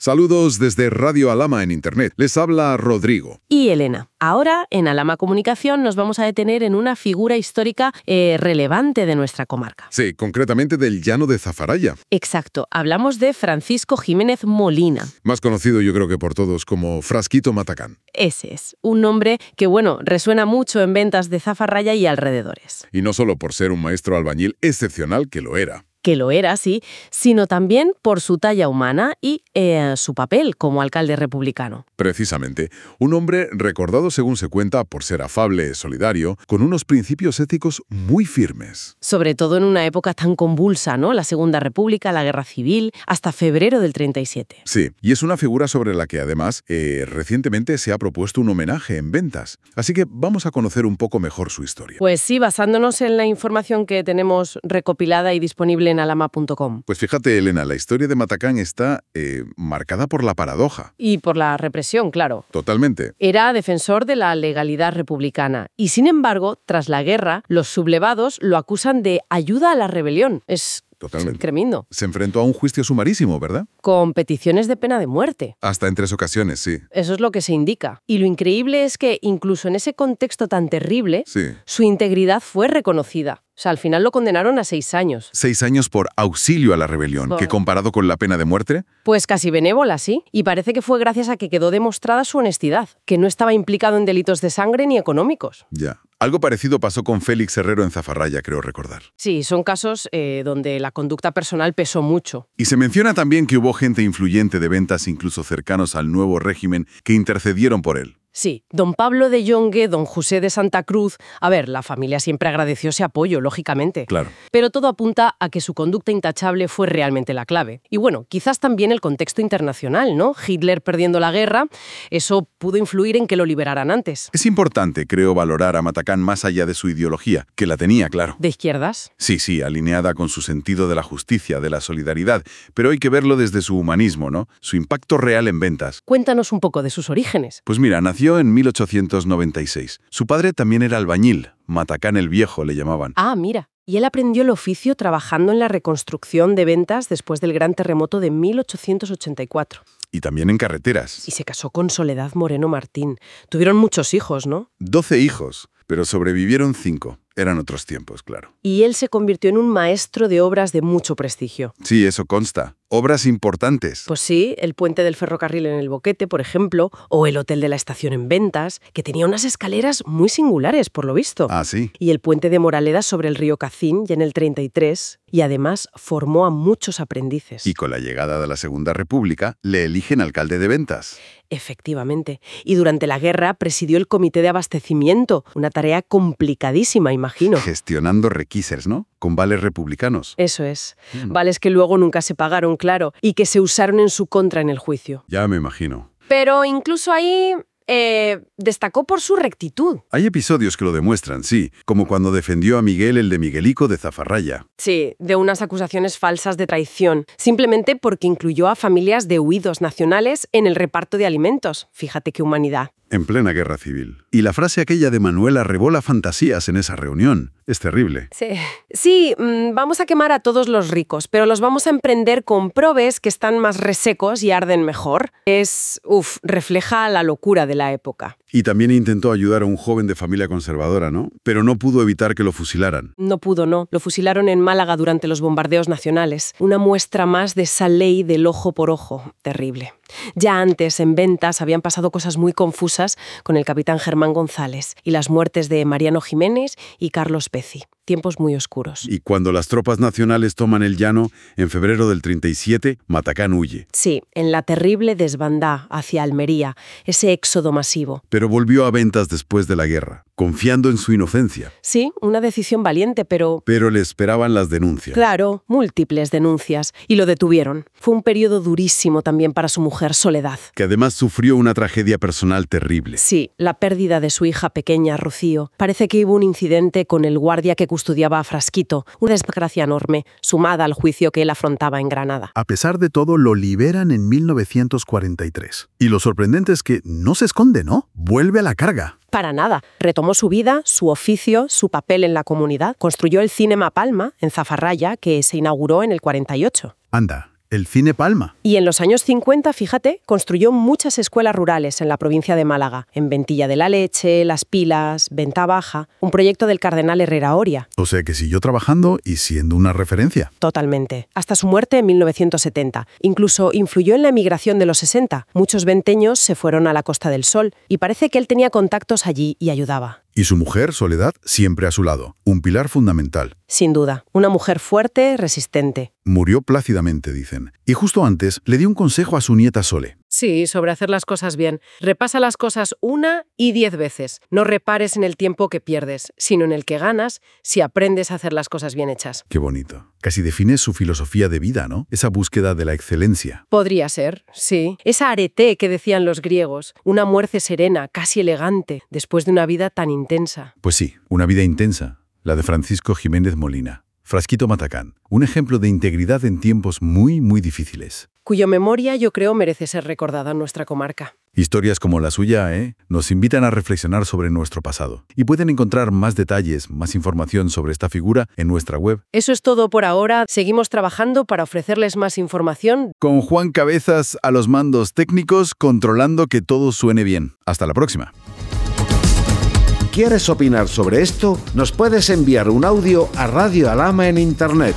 Saludos desde Radio Alama en Internet. Les habla Rodrigo. Y Elena. Ahora, en Alama Comunicación, nos vamos a detener en una figura histórica eh, relevante de nuestra comarca. Sí, concretamente del llano de Zafaraya. Exacto. Hablamos de Francisco Jiménez Molina. Más conocido yo creo que por todos como Frasquito Matacán. Ese es. Un nombre que, bueno, resuena mucho en ventas de Zafaraya y alrededores. Y no solo por ser un maestro albañil excepcional, que lo era que lo era, sí, sino también por su talla humana y eh, su papel como alcalde republicano. Precisamente, un hombre recordado según se cuenta por ser afable, solidario, con unos principios éticos muy firmes. Sobre todo en una época tan convulsa, ¿no? La Segunda República, la Guerra Civil, hasta febrero del 37. Sí, y es una figura sobre la que además eh, recientemente se ha propuesto un homenaje en ventas. Así que vamos a conocer un poco mejor su historia. Pues sí, basándonos en la información que tenemos recopilada y disponible en Pues fíjate, Elena, la historia de Matacán está eh, marcada por la paradoja. Y por la represión, claro. Totalmente. Era defensor de la legalidad republicana. Y sin embargo, tras la guerra, los sublevados lo acusan de ayuda a la rebelión. Es Totalmente. Tremendo. Se enfrentó a un juicio sumarísimo, ¿verdad? Con peticiones de pena de muerte. Hasta en tres ocasiones, sí. Eso es lo que se indica. Y lo increíble es que incluso en ese contexto tan terrible, su integridad fue reconocida. O sea, al final lo condenaron a seis años. Seis años por auxilio a la rebelión, que comparado con la pena de muerte... Pues casi benévola, sí. Y parece que fue gracias a que quedó demostrada su honestidad, que no estaba implicado en delitos de sangre ni económicos. Ya. Algo parecido pasó con Félix Herrero en Zafarraya, creo recordar. Sí, son casos eh, donde la conducta personal pesó mucho. Y se menciona también que hubo gente influyente de ventas incluso cercanos al nuevo régimen que intercedieron por él. Sí, don Pablo de Yongue, don José de Santa Cruz. A ver, la familia siempre agradeció ese apoyo, lógicamente. Claro. Pero todo apunta a que su conducta intachable fue realmente la clave. Y bueno, quizás también el contexto internacional, ¿no? Hitler perdiendo la guerra, eso pudo influir en que lo liberaran antes. Es importante, creo, valorar a Matacán más allá de su ideología, que la tenía, claro. ¿De izquierdas? Sí, sí, alineada con su sentido de la justicia, de la solidaridad. Pero hay que verlo desde su humanismo, ¿no? Su impacto real en ventas. Cuéntanos un poco de sus orígenes. Pues mira, nació en 1896. Su padre también era albañil, Matacán el Viejo le llamaban. Ah, mira. Y él aprendió el oficio trabajando en la reconstrucción de ventas después del gran terremoto de 1884. Y también en carreteras. Y se casó con Soledad Moreno Martín. Tuvieron muchos hijos, ¿no? Doce hijos, pero sobrevivieron cinco. Eran otros tiempos, claro. Y él se convirtió en un maestro de obras de mucho prestigio. Sí, eso consta. Obras importantes. Pues sí, el puente del ferrocarril en el Boquete, por ejemplo, o el hotel de la estación en Ventas, que tenía unas escaleras muy singulares, por lo visto. Ah, sí. Y el puente de Moraleda sobre el río Cacín, ya en el 33, y además formó a muchos aprendices. Y con la llegada de la Segunda República, le eligen alcalde de Ventas. Efectivamente. Y durante la guerra presidió el comité de abastecimiento, una tarea complicadísima, imagino. Gestionando requisers, ¿no? Con vales republicanos. Eso es. Mm. Vales que luego nunca se pagaron, claro, y que se usaron en su contra en el juicio. Ya me imagino. Pero incluso ahí eh, destacó por su rectitud. Hay episodios que lo demuestran, sí, como cuando defendió a Miguel el de Miguelico de Zafarraya. Sí, de unas acusaciones falsas de traición, simplemente porque incluyó a familias de huidos nacionales en el reparto de alimentos. Fíjate qué humanidad. En plena guerra civil. Y la frase aquella de Manuela rebola fantasías en esa reunión. Es terrible. Sí. Sí, mm, vamos a quemar a todos los ricos, pero los vamos a emprender con probes que están más resecos y arden mejor. Es, uff, refleja la locura de la época. Y también intentó ayudar a un joven de familia conservadora, ¿no? Pero no pudo evitar que lo fusilaran. No pudo, no. Lo fusilaron en Málaga durante los bombardeos nacionales. Una muestra más de esa ley del ojo por ojo. Terrible. Ya antes, en ventas, habían pasado cosas muy confusas con el capitán Germán González y las muertes de Mariano Jiménez y Carlos Peci tiempos muy oscuros. Y cuando las tropas nacionales toman el llano, en febrero del 37, Matacán huye. Sí, en la terrible desbandá hacia Almería, ese éxodo masivo. Pero volvió a ventas después de la guerra, confiando en su inocencia. Sí, una decisión valiente, pero... Pero le esperaban las denuncias. Claro, múltiples denuncias, y lo detuvieron. Fue un periodo durísimo también para su mujer Soledad. Que además sufrió una tragedia personal terrible. Sí, la pérdida de su hija pequeña, Rocío. Parece que hubo un incidente con el guardia que custodiaba a Frasquito, una desgracia enorme, sumada al juicio que él afrontaba en Granada. A pesar de todo, lo liberan en 1943. Y lo sorprendente es que no se esconde, ¿no? Vuelve a la carga. Para nada. Retomó su vida, su oficio, su papel en la comunidad. Construyó el Cinema Palma, en Zafarraya, que se inauguró en el 48. Anda, el cine Palma. Y en los años 50, fíjate, construyó muchas escuelas rurales en la provincia de Málaga, en Ventilla de la Leche, Las Pilas, Venta Baja, un proyecto del cardenal Herrera Oria. O sea que siguió trabajando y siendo una referencia. Totalmente. Hasta su muerte en 1970. Incluso influyó en la emigración de los 60. Muchos venteños se fueron a la Costa del Sol y parece que él tenía contactos allí y ayudaba. Y su mujer, Soledad, siempre a su lado, un pilar fundamental. Sin duda, una mujer fuerte, resistente. Murió plácidamente, dicen. Y justo antes le dio un consejo a su nieta Sole. Sí, sobre hacer las cosas bien. Repasa las cosas una y diez veces. No repares en el tiempo que pierdes, sino en el que ganas si aprendes a hacer las cosas bien hechas. Qué bonito. Casi define su filosofía de vida, ¿no? Esa búsqueda de la excelencia. Podría ser, sí. Esa arete que decían los griegos, una muerte serena, casi elegante, después de una vida tan intensa. Pues sí, una vida intensa, la de Francisco Jiménez Molina. Frasquito Matacán, un ejemplo de integridad en tiempos muy, muy difíciles. Cuyo memoria yo creo merece ser recordada en nuestra comarca. Historias como la suya, ¿eh? Nos invitan a reflexionar sobre nuestro pasado. Y pueden encontrar más detalles, más información sobre esta figura en nuestra web. Eso es todo por ahora. Seguimos trabajando para ofrecerles más información. Con Juan Cabezas a los mandos técnicos, controlando que todo suene bien. Hasta la próxima. ¿Quieres opinar sobre esto? Nos puedes enviar un audio a Radio Alama en Internet.